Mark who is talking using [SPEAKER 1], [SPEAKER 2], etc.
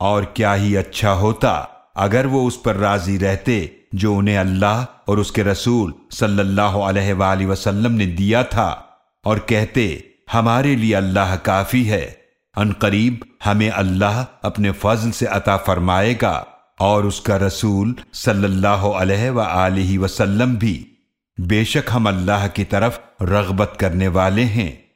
[SPEAKER 1] और क्या ही अच्छा होता, अगर वो उस पर राज़ी रहते, जो उन्हें अल्लाह और उसके रसूल सल्लल्लाहु अलैहि वसल्लम ने दिया था, और कहते, हमारे लिए अल्लाह काफ़ी है। अनकरीब हमें अल्लाह अपने फजल से अता फरमाएगा, और उसका रसूल सल्लल्लाहु अलैहि वसल्लम भी। बेशक हम अल्लाह की तरफ़ रगबत करने वाले हैं।